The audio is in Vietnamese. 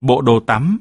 Bộ đồ tắm.